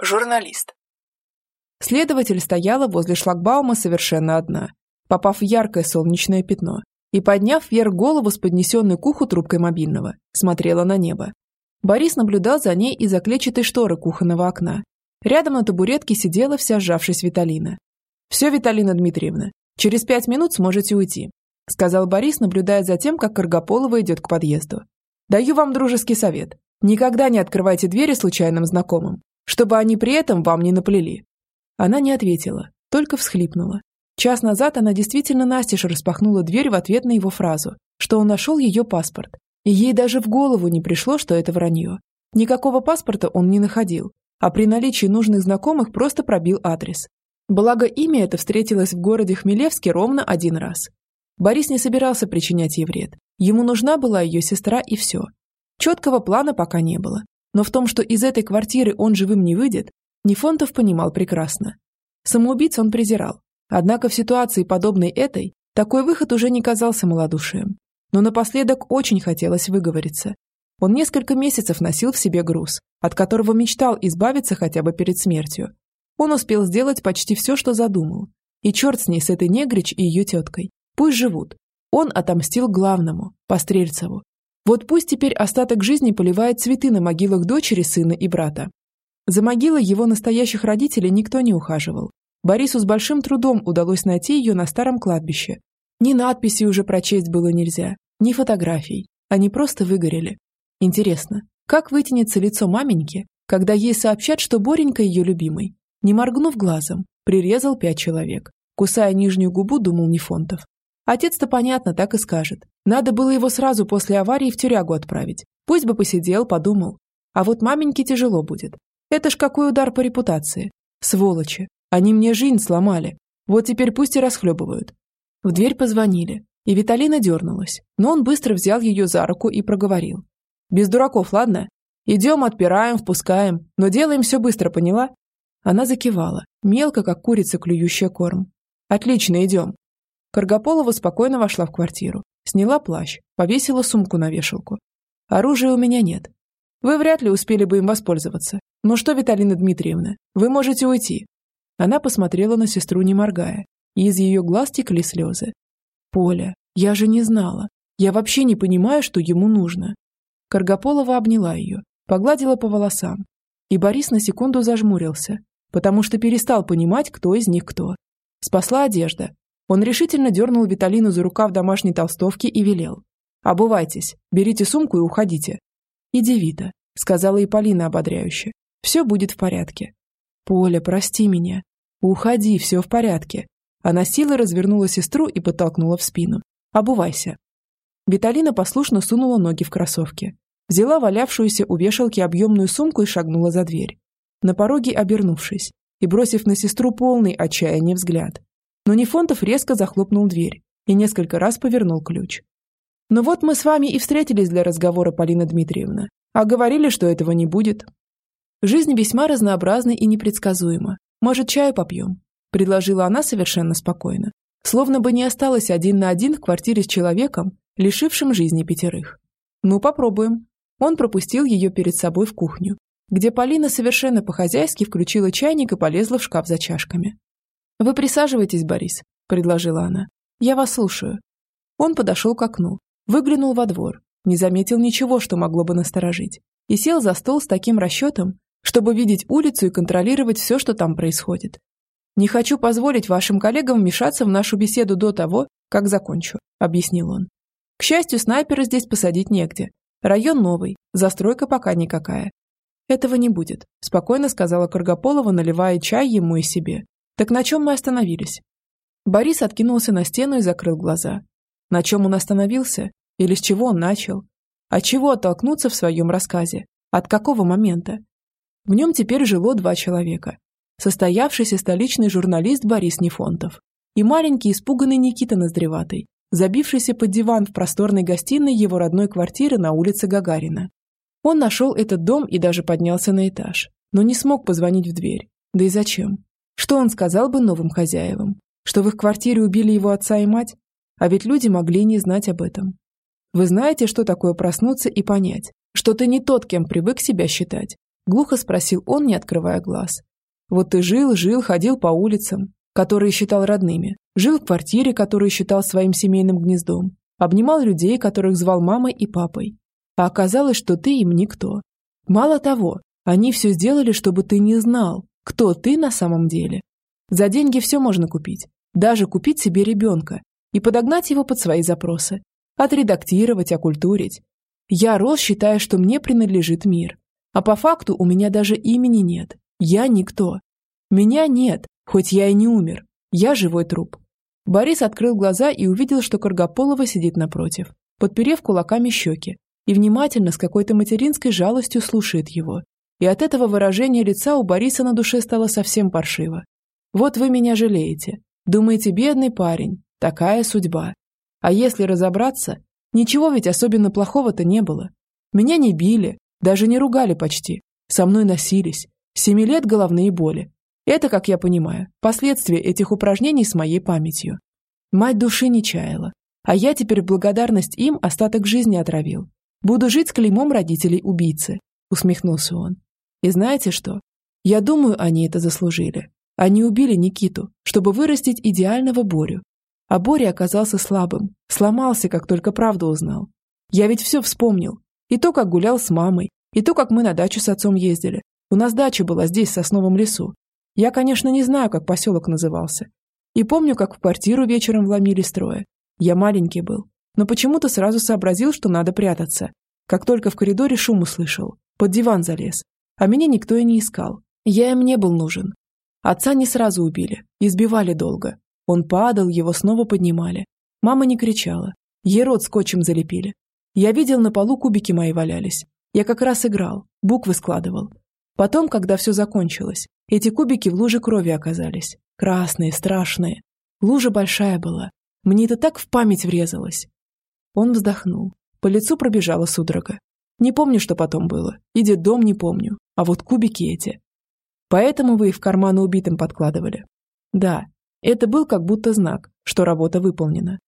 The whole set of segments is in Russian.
Журналист. Следователь стояла возле шлагбаума совершенно одна, попав в яркое солнечное пятно, и, подняв вверх голову с поднесенной к уху трубкой мобильного, смотрела на небо. Борис наблюдал за ней из-за клетчатой шторы кухонного окна. Рядом на табуретке сидела вся сжавшись Виталина. «Все, Виталина Дмитриевна, через пять минут сможете уйти», сказал Борис, наблюдая за тем, как Каргополова идет к подъезду. «Даю вам дружеский совет. Никогда не открывайте двери случайным знакомым, чтобы они при этом вам не наплели». Она не ответила, только всхлипнула. Час назад она действительно настежь распахнула дверь в ответ на его фразу, что он нашел ее паспорт, и ей даже в голову не пришло, что это вранье. Никакого паспорта он не находил, а при наличии нужных знакомых просто пробил адрес. Благо, имя это встретилось в городе Хмелевске ровно один раз. Борис не собирался причинять ей вред. Ему нужна была ее сестра и все. Четкого плана пока не было. Но в том, что из этой квартиры он живым не выйдет, Нефонтов понимал прекрасно. Самоубийц он презирал, Однако в ситуации, подобной этой, такой выход уже не казался малодушием. Но напоследок очень хотелось выговориться. Он несколько месяцев носил в себе груз, от которого мечтал избавиться хотя бы перед смертью. Он успел сделать почти все, что задумал. И черт с ней, с этой негрич и ее теткой. Пусть живут. Он отомстил главному, Пострельцеву. Вот пусть теперь остаток жизни поливает цветы на могилах дочери, сына и брата. За могилой его настоящих родителей никто не ухаживал. Борису с большим трудом удалось найти ее на старом кладбище. Ни надписи уже прочесть было нельзя, ни фотографий. Они просто выгорели. Интересно, как вытянется лицо маменьки, когда ей сообщат, что Боренька ее любимый, не моргнув глазом, прирезал пять человек. Кусая нижнюю губу, думал Нефонтов. Отец-то, понятно, так и скажет. Надо было его сразу после аварии в тюрягу отправить. Пусть бы посидел, подумал. А вот маменьке тяжело будет. Это ж какой удар по репутации. Сволочи. Они мне жизнь сломали. Вот теперь пусть и расхлебывают. В дверь позвонили, и Виталина дернулась, но он быстро взял ее за руку и проговорил. «Без дураков, ладно? Идем, отпираем, впускаем, но делаем все быстро, поняла?» Она закивала, мелко, как курица, клюющая корм. «Отлично, идем». Каргополова спокойно вошла в квартиру, сняла плащ, повесила сумку на вешалку. «Оружия у меня нет. Вы вряд ли успели бы им воспользоваться. Но что, Виталина Дмитриевна, вы можете уйти, она посмотрела на сестру, не моргая, и из ее глаз текли слезы. «Поля, я же не знала. Я вообще не понимаю, что ему нужно». Каргополова обняла ее, погладила по волосам. И Борис на секунду зажмурился, потому что перестал понимать, кто из них кто. Спасла одежда. Он решительно дернул Виталину за рукав домашней толстовки и велел. «Обувайтесь, берите сумку и уходите». «Иди, Вита», — сказала и Полина ободряюще. «Все будет в порядке». «Поля, прости меня. «Уходи, все в порядке». Она силой развернула сестру и подтолкнула в спину. «Обувайся». Виталина послушно сунула ноги в кроссовки. Взяла валявшуюся у вешалки объемную сумку и шагнула за дверь. На пороге обернувшись и бросив на сестру полный отчаяния взгляд. Но Нефонтов резко захлопнул дверь и несколько раз повернул ключ. «Ну вот мы с вами и встретились для разговора, Полина Дмитриевна. А говорили, что этого не будет». Жизнь весьма разнообразна и непредсказуема. «Может, чаю попьем?» – предложила она совершенно спокойно. Словно бы не осталась один на один в квартире с человеком, лишившим жизни пятерых. «Ну, попробуем». Он пропустил ее перед собой в кухню, где Полина совершенно по-хозяйски включила чайник и полезла в шкаф за чашками. «Вы присаживайтесь, Борис», – предложила она. «Я вас слушаю». Он подошел к окну, выглянул во двор, не заметил ничего, что могло бы насторожить, и сел за стол с таким расчетом, чтобы видеть улицу и контролировать все, что там происходит. «Не хочу позволить вашим коллегам вмешаться в нашу беседу до того, как закончу», – объяснил он. «К счастью, снайпера здесь посадить негде. Район новый, застройка пока никакая». «Этого не будет», – спокойно сказала Каргополова, наливая чай ему и себе. «Так на чем мы остановились?» Борис откинулся на стену и закрыл глаза. На чем он остановился? Или с чего он начал? От чего оттолкнуться в своем рассказе? От какого момента? В нем теперь жило два человека. Состоявшийся столичный журналист Борис Нефонтов и маленький испуганный Никита Ноздреватый, забившийся под диван в просторной гостиной его родной квартиры на улице Гагарина. Он нашел этот дом и даже поднялся на этаж, но не смог позвонить в дверь. Да и зачем? Что он сказал бы новым хозяевам? Что в их квартире убили его отца и мать? А ведь люди могли не знать об этом. Вы знаете, что такое проснуться и понять, что ты не тот, кем привык себя считать, Глухо спросил он, не открывая глаз. Вот ты жил, жил, ходил по улицам, которые считал родными, жил в квартире, которую считал своим семейным гнездом, обнимал людей, которых звал мамой и папой. А оказалось, что ты им никто. Мало того, они все сделали, чтобы ты не знал, кто ты на самом деле. За деньги все можно купить, даже купить себе ребенка и подогнать его под свои запросы, отредактировать, окультурить. Я рос, считая, что мне принадлежит мир. А по факту у меня даже имени нет. Я никто. Меня нет, хоть я и не умер. Я живой труп. Борис открыл глаза и увидел, что Каргополова сидит напротив, подперев кулаками щеки, и внимательно, с какой-то материнской жалостью слушает его. И от этого выражения лица у Бориса на душе стало совсем паршиво. «Вот вы меня жалеете. Думаете, бедный парень. Такая судьба. А если разобраться, ничего ведь особенно плохого-то не было. Меня не били, даже не ругали почти. Со мной носились. Семи лет головные боли. Это, как я понимаю, последствия этих упражнений с моей памятью. Мать души не чаяла. А я теперь благодарность им остаток жизни отравил. Буду жить с клеймом родителей-убийцы», — усмехнулся он. «И знаете что? Я думаю, они это заслужили. Они убили Никиту, чтобы вырастить идеального Борю, а Боря оказался слабым, сломался, как только правду узнал. Я ведь все вспомнил. И то, как гулял с мамой, и то, как мы на дачу с отцом ездили. У нас дача была здесь, в сосновом лесу. Я, конечно, не знаю, как поселок назывался. И помню, как в квартиру вечером вломили строя. Я маленький был, но почему-то сразу сообразил, что надо прятаться. Как только в коридоре шум услышал, под диван залез. А меня никто и не искал. Я им не был нужен. Отца не сразу убили, избивали долго. Он падал, его снова поднимали. Мама не кричала. Ей рот скотчем залепили. Я видел, на полу кубики мои валялись. Я как раз играл, буквы складывал. Потом, когда все закончилось, эти кубики в луже крови оказались. Красные, страшные. Лужа большая была. Мне это так в память врезалось. Он вздохнул. По лицу пробежала судорога. Не помню, что потом было. И дом не помню. А вот кубики эти. Поэтому вы их в карманы убитым подкладывали. Да, это был как будто знак, что работа выполнена.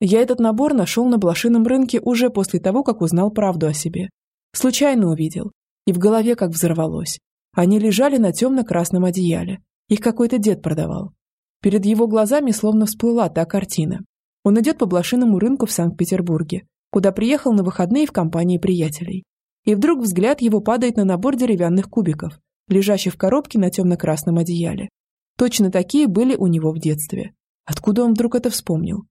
Я этот набор нашел на блошином рынке уже после того, как узнал правду о себе. Случайно увидел. И в голове как взорвалось. Они лежали на темно-красном одеяле. Их какой-то дед продавал. Перед его глазами словно всплыла та картина. Он идет по блошиному рынку в Санкт-Петербурге, куда приехал на выходные в компании приятелей. И вдруг взгляд его падает на набор деревянных кубиков, лежащий в коробке на темно-красном одеяле. Точно такие были у него в детстве. Откуда он вдруг это вспомнил?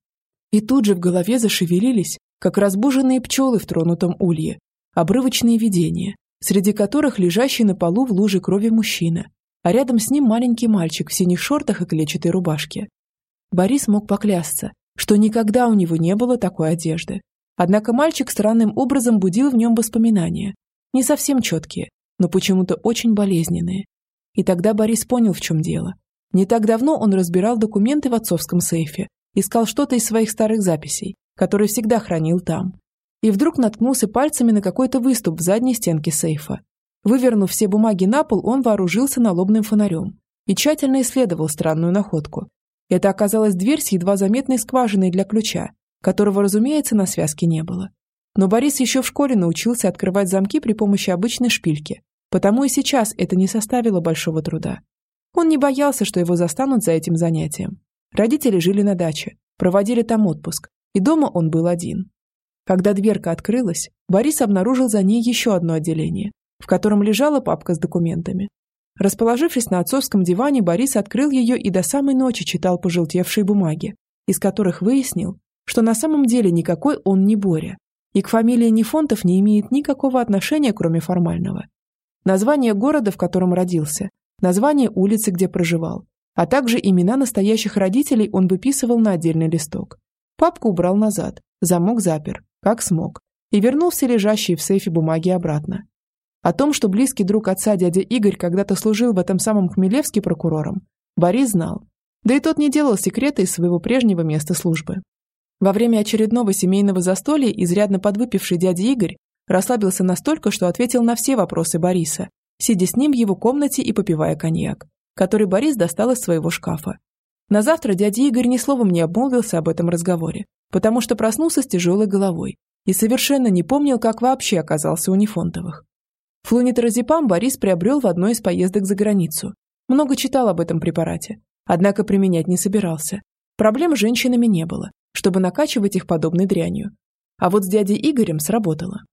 И тут же в голове зашевелились, как разбуженные пчелы в тронутом улье, обрывочные видения, среди которых лежащий на полу в луже крови мужчина, а рядом с ним маленький мальчик в синих шортах и клетчатой рубашке. Борис мог поклясться, что никогда у него не было такой одежды. Однако мальчик странным образом будил в нем воспоминания, не совсем четкие, но почему-то очень болезненные. И тогда Борис понял, в чем дело. Не так давно он разбирал документы в отцовском сейфе, искал что-то из своих старых записей, которые всегда хранил там. И вдруг наткнулся пальцами на какой-то выступ в задней стенке сейфа. Вывернув все бумаги на пол, он вооружился налобным фонарем и тщательно исследовал странную находку. Это оказалась дверь с едва заметной скважиной для ключа, которого, разумеется, на связке не было. Но Борис еще в школе научился открывать замки при помощи обычной шпильки, потому и сейчас это не составило большого труда. Он не боялся, что его застанут за этим занятием. Родители жили на даче, проводили там отпуск, и дома он был один. Когда дверка открылась, Борис обнаружил за ней еще одно отделение, в котором лежала папка с документами. Расположившись на отцовском диване, Борис открыл ее и до самой ночи читал пожелтевшие бумаги, из которых выяснил, что на самом деле никакой он не Боря, и к фамилии Нефонтов не имеет никакого отношения, кроме формального. Название города, в котором родился, название улицы, где проживал, а также имена настоящих родителей он выписывал на отдельный листок. Папку убрал назад, замок запер, как смог, и вернул все лежащие в сейфе бумаги обратно. О том, что близкий друг отца дядя Игорь когда-то служил в этом самом Хмелевске прокурором, Борис знал. Да и тот не делал секрета из своего прежнего места службы. Во время очередного семейного застолья изрядно подвыпивший дядя Игорь расслабился настолько, что ответил на все вопросы Бориса сидя с ним в его комнате и попивая коньяк, который Борис достал из своего шкафа. На завтра дядя Игорь ни словом не обмолвился об этом разговоре, потому что проснулся с тяжелой головой и совершенно не помнил, как вообще оказался у Нефонтовых. Флунитразепам Борис приобрел в одной из поездок за границу. Много читал об этом препарате, однако применять не собирался. Проблем с женщинами не было, чтобы накачивать их подобной дрянью. А вот с дядей Игорем сработало.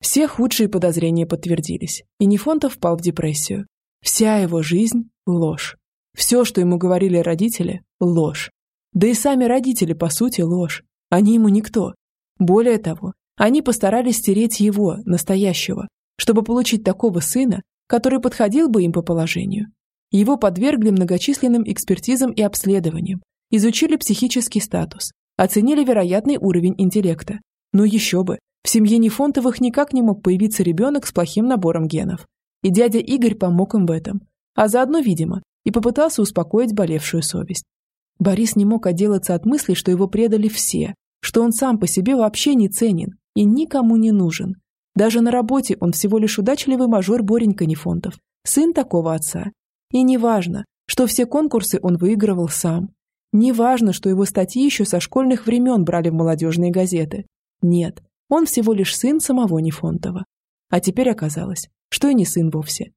Все худшие подозрения подтвердились, и Нефонтов впал в депрессию. Вся его жизнь – ложь. Все, что ему говорили родители – ложь. Да и сами родители, по сути, ложь. Они ему никто. Более того, они постарались стереть его, настоящего, чтобы получить такого сына, который подходил бы им по положению. Его подвергли многочисленным экспертизам и обследованиям, изучили психический статус, оценили вероятный уровень интеллекта. Но еще бы, в семье Нефонтовых никак не мог появиться ребенок с плохим набором генов. И дядя Игорь помог им в этом. А заодно, видимо, и попытался успокоить болевшую совесть. Борис не мог отделаться от мысли, что его предали все, что он сам по себе вообще не ценен и никому не нужен, даже на работе он всего лишь удачливый мажор Боренька Нефонтов, сын такого отца. И не важно, что все конкурсы он выигрывал сам. Не важно, что его статьи еще со школьных времен брали в молодежные газеты. Нет, он всего лишь сын самого Нефонтова. А теперь оказалось, что и не сын вовсе.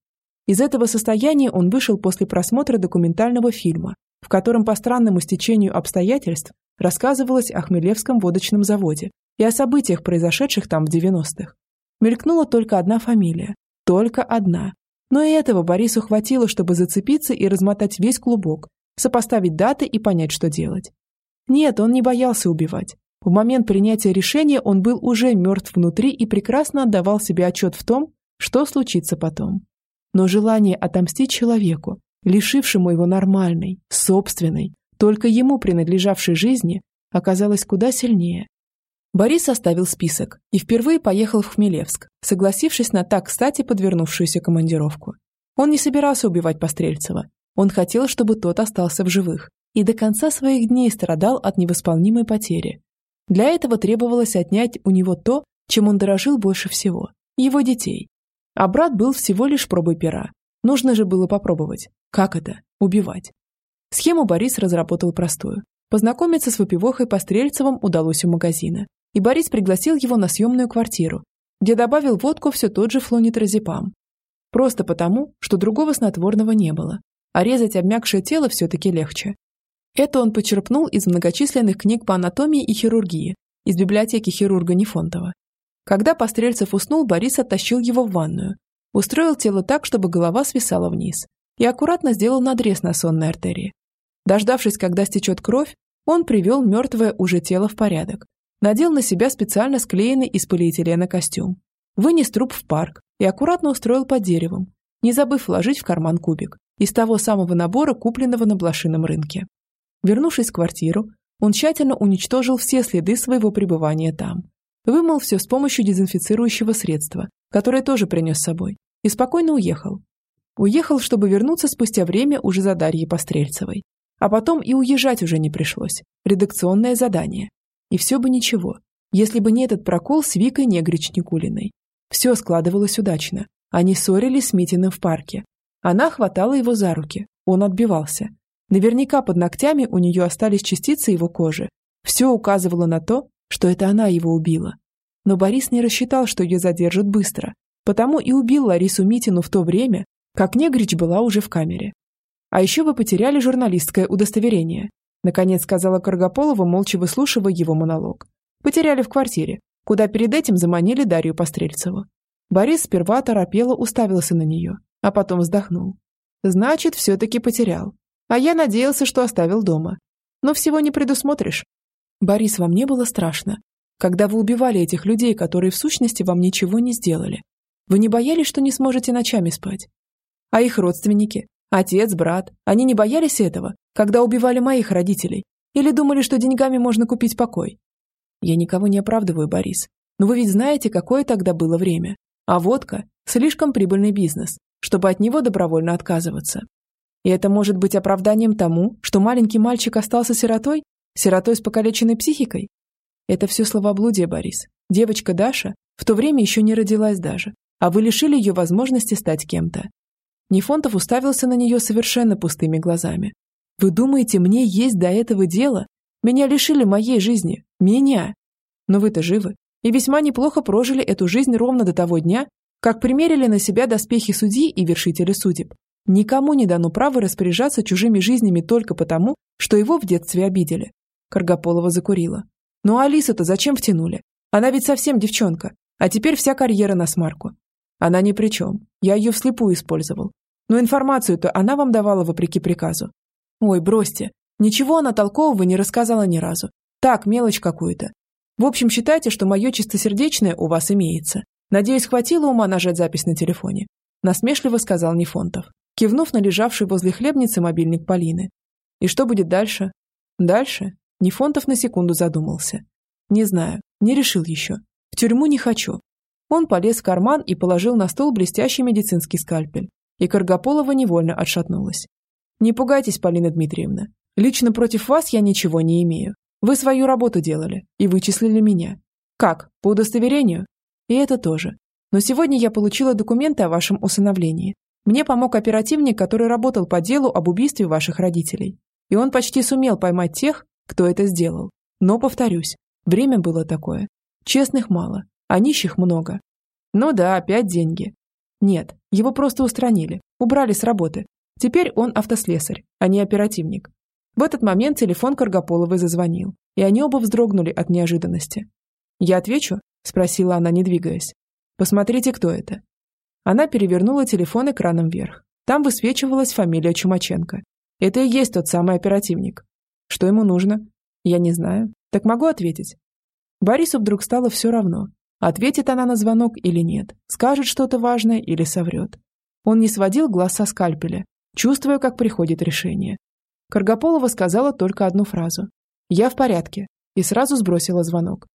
Из этого состояния он вышел после просмотра документального фильма, в котором по странному стечению обстоятельств рассказывалось о Хмелевском водочном заводе и о событиях, произошедших там в 90-х. Мелькнула только одна фамилия. Только одна. Но и этого Борису хватило, чтобы зацепиться и размотать весь клубок, сопоставить даты и понять, что делать. Нет, он не боялся убивать. В момент принятия решения он был уже мертв внутри и прекрасно отдавал себе отчет в том, что случится потом. Но желание отомстить человеку, лишившему его нормальной, собственной, только ему принадлежавшей жизни, оказалось куда сильнее. Борис составил список и впервые поехал в Хмелевск, согласившись на так кстати подвернувшуюся командировку. Он не собирался убивать Пострельцева. Он хотел, чтобы тот остался в живых и до конца своих дней страдал от невосполнимой потери. Для этого требовалось отнять у него то, чем он дорожил больше всего – его детей. А брат был всего лишь пробой пера. Нужно же было попробовать. Как это? Убивать. Схему Борис разработал простую. Познакомиться с выпивохой Пострельцевым удалось у магазина и Борис пригласил его на съемную квартиру, где добавил водку все тот же флонитразепам. Просто потому, что другого снотворного не было, а резать обмякшее тело все-таки легче. Это он почерпнул из многочисленных книг по анатомии и хирургии, из библиотеки хирурга Нефонтова. Когда Пострельцев уснул, Борис оттащил его в ванную, устроил тело так, чтобы голова свисала вниз, и аккуратно сделал надрез на сонной артерии. Дождавшись, когда стечет кровь, он привел мертвое уже тело в порядок, надел на себя специально склеенный из полиэтилена костюм, вынес труп в парк и аккуратно устроил под деревом, не забыв вложить в карман кубик из того самого набора, купленного на блошином рынке. Вернувшись в квартиру, он тщательно уничтожил все следы своего пребывания там. Вымыл все с помощью дезинфицирующего средства, которое тоже принес с собой, и спокойно уехал. Уехал, чтобы вернуться спустя время уже за Дарьей Пострельцевой. А потом и уезжать уже не пришлось. Редакционное задание. И все бы ничего, если бы не этот прокол с Викой Негрич-Никулиной. Все складывалось удачно. Они ссорились с Митиным в парке. Она хватала его за руки. Он отбивался. Наверняка под ногтями у нее остались частицы его кожи. Все указывало на то, что это она его убила. Но Борис не рассчитал, что ее задержат быстро. Потому и убил Ларису Митину в то время, как Негрич была уже в камере. А еще вы потеряли журналистское удостоверение. Наконец сказала Каргополова, молча выслушивая его монолог. Потеряли в квартире, куда перед этим заманили Дарью Пострельцеву. Борис сперва торопело уставился на нее, а потом вздохнул. Значит, все-таки потерял. А я надеялся, что оставил дома. Но всего не предусмотришь. Борис, вам не было страшно, когда вы убивали этих людей, которые в сущности вам ничего не сделали? Вы не боялись, что не сможете ночами спать? А их родственники? Отец, брат, они не боялись этого, когда убивали моих родителей? Или думали, что деньгами можно купить покой? Я никого не оправдываю, Борис. Но вы ведь знаете, какое тогда было время. А водка – слишком прибыльный бизнес, чтобы от него добровольно отказываться. И это может быть оправданием тому, что маленький мальчик остался сиротой? Сиротой с покалеченной психикой? Это все словоблудие, Борис. Девочка Даша в то время еще не родилась даже, а вы лишили ее возможности стать кем-то. Нефонтов уставился на нее совершенно пустыми глазами. Вы думаете, мне есть до этого дело? Меня лишили моей жизни. Меня. Но вы-то живы. И весьма неплохо прожили эту жизнь ровно до того дня, как примерили на себя доспехи судьи и вершители судеб. Никому не дано право распоряжаться чужими жизнями только потому, что его в детстве обидели. Каргополова закурила. Ну а Алису-то зачем втянули? Она ведь совсем девчонка, а теперь вся карьера на смарку. Она ни при чем. Я ее вслепую использовал. Но информацию-то она вам давала вопреки приказу. Ой, бросьте. Ничего она толкового не рассказала ни разу. Так, мелочь какую-то. В общем, считайте, что мое чистосердечное у вас имеется. Надеюсь, хватило ума нажать запись на телефоне. Насмешливо сказал Нефонтов, кивнув на лежавший возле хлебницы мобильник Полины. И что будет дальше? Дальше? Нефонтов на секунду задумался. Не знаю, не решил еще. В тюрьму не хочу. Он полез в карман и положил на стол блестящий медицинский скальпель. И Каргополова невольно отшатнулась. Не пугайтесь, Полина Дмитриевна. Лично против вас я ничего не имею. Вы свою работу делали и вычислили меня. Как? По удостоверению? И это тоже. Но сегодня я получила документы о вашем усыновлении. Мне помог оперативник, который работал по делу об убийстве ваших родителей. И он почти сумел поймать тех, кто это сделал. Но, повторюсь, время было такое. Честных мало, а нищих много. Ну да, опять деньги. Нет, его просто устранили, убрали с работы. Теперь он автослесарь, а не оперативник. В этот момент телефон Каргополовой зазвонил, и они оба вздрогнули от неожиданности. «Я отвечу?» – спросила она, не двигаясь. «Посмотрите, кто это». Она перевернула телефон экраном вверх. Там высвечивалась фамилия Чумаченко. Это и есть тот самый оперативник. Что ему нужно? Я не знаю. Так могу ответить. Борису вдруг стало все равно, ответит она на звонок или нет, скажет что-то важное или соврет. Он не сводил глаз со скальпеля, чувствуя, как приходит решение. Каргополова сказала только одну фразу. «Я в порядке», и сразу сбросила звонок.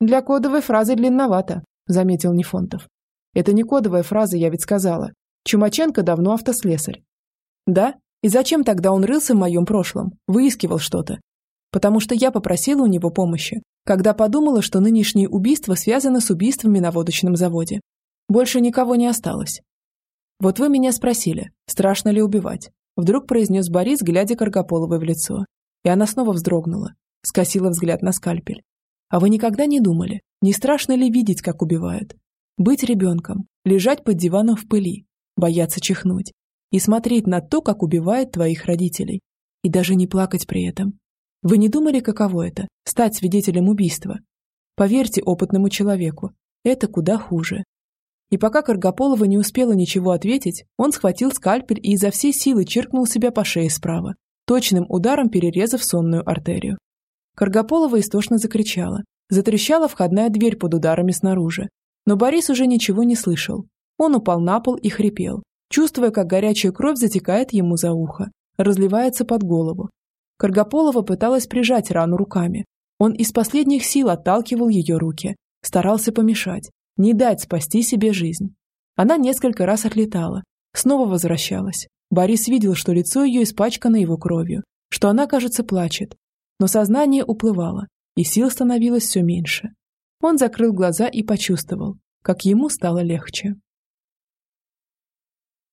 «Для кодовой фразы длинновато», – заметил Нефонтов. «Это не кодовая фраза, я ведь сказала. Чумаченко давно автослесарь». «Да? И зачем тогда он рылся в моем прошлом? Выискивал что-то?» «Потому что я попросила у него помощи, когда подумала, что нынешние убийства связаны с убийствами на водочном заводе. Больше никого не осталось. Вот вы меня спросили, страшно ли убивать. Вдруг произнес Борис, глядя Каргополовой в лицо. И она снова вздрогнула, скосила взгляд на скальпель. А вы никогда не думали, не страшно ли видеть, как убивают? Быть ребенком, лежать под диваном в пыли, бояться чихнуть и смотреть на то, как убивают твоих родителей. И даже не плакать при этом. Вы не думали, каково это – стать свидетелем убийства? Поверьте опытному человеку, это куда хуже. И пока Каргополова не успела ничего ответить, он схватил скальпель и изо всей силы чиркнул себя по шее справа, точным ударом перерезав сонную артерию. Каргополова истошно закричала. Затрещала входная дверь под ударами снаружи. Но Борис уже ничего не слышал. Он упал на пол и хрипел, чувствуя, как горячая кровь затекает ему за ухо, разливается под голову. Каргополова пыталась прижать рану руками. Он из последних сил отталкивал ее руки, старался помешать, не дать спасти себе жизнь. Она несколько раз отлетала, снова возвращалась. Борис видел, что лицо ее испачкано его кровью, что она, кажется, плачет. Но сознание уплывало, и сил становилось все меньше. Он закрыл глаза и почувствовал, как ему стало легче.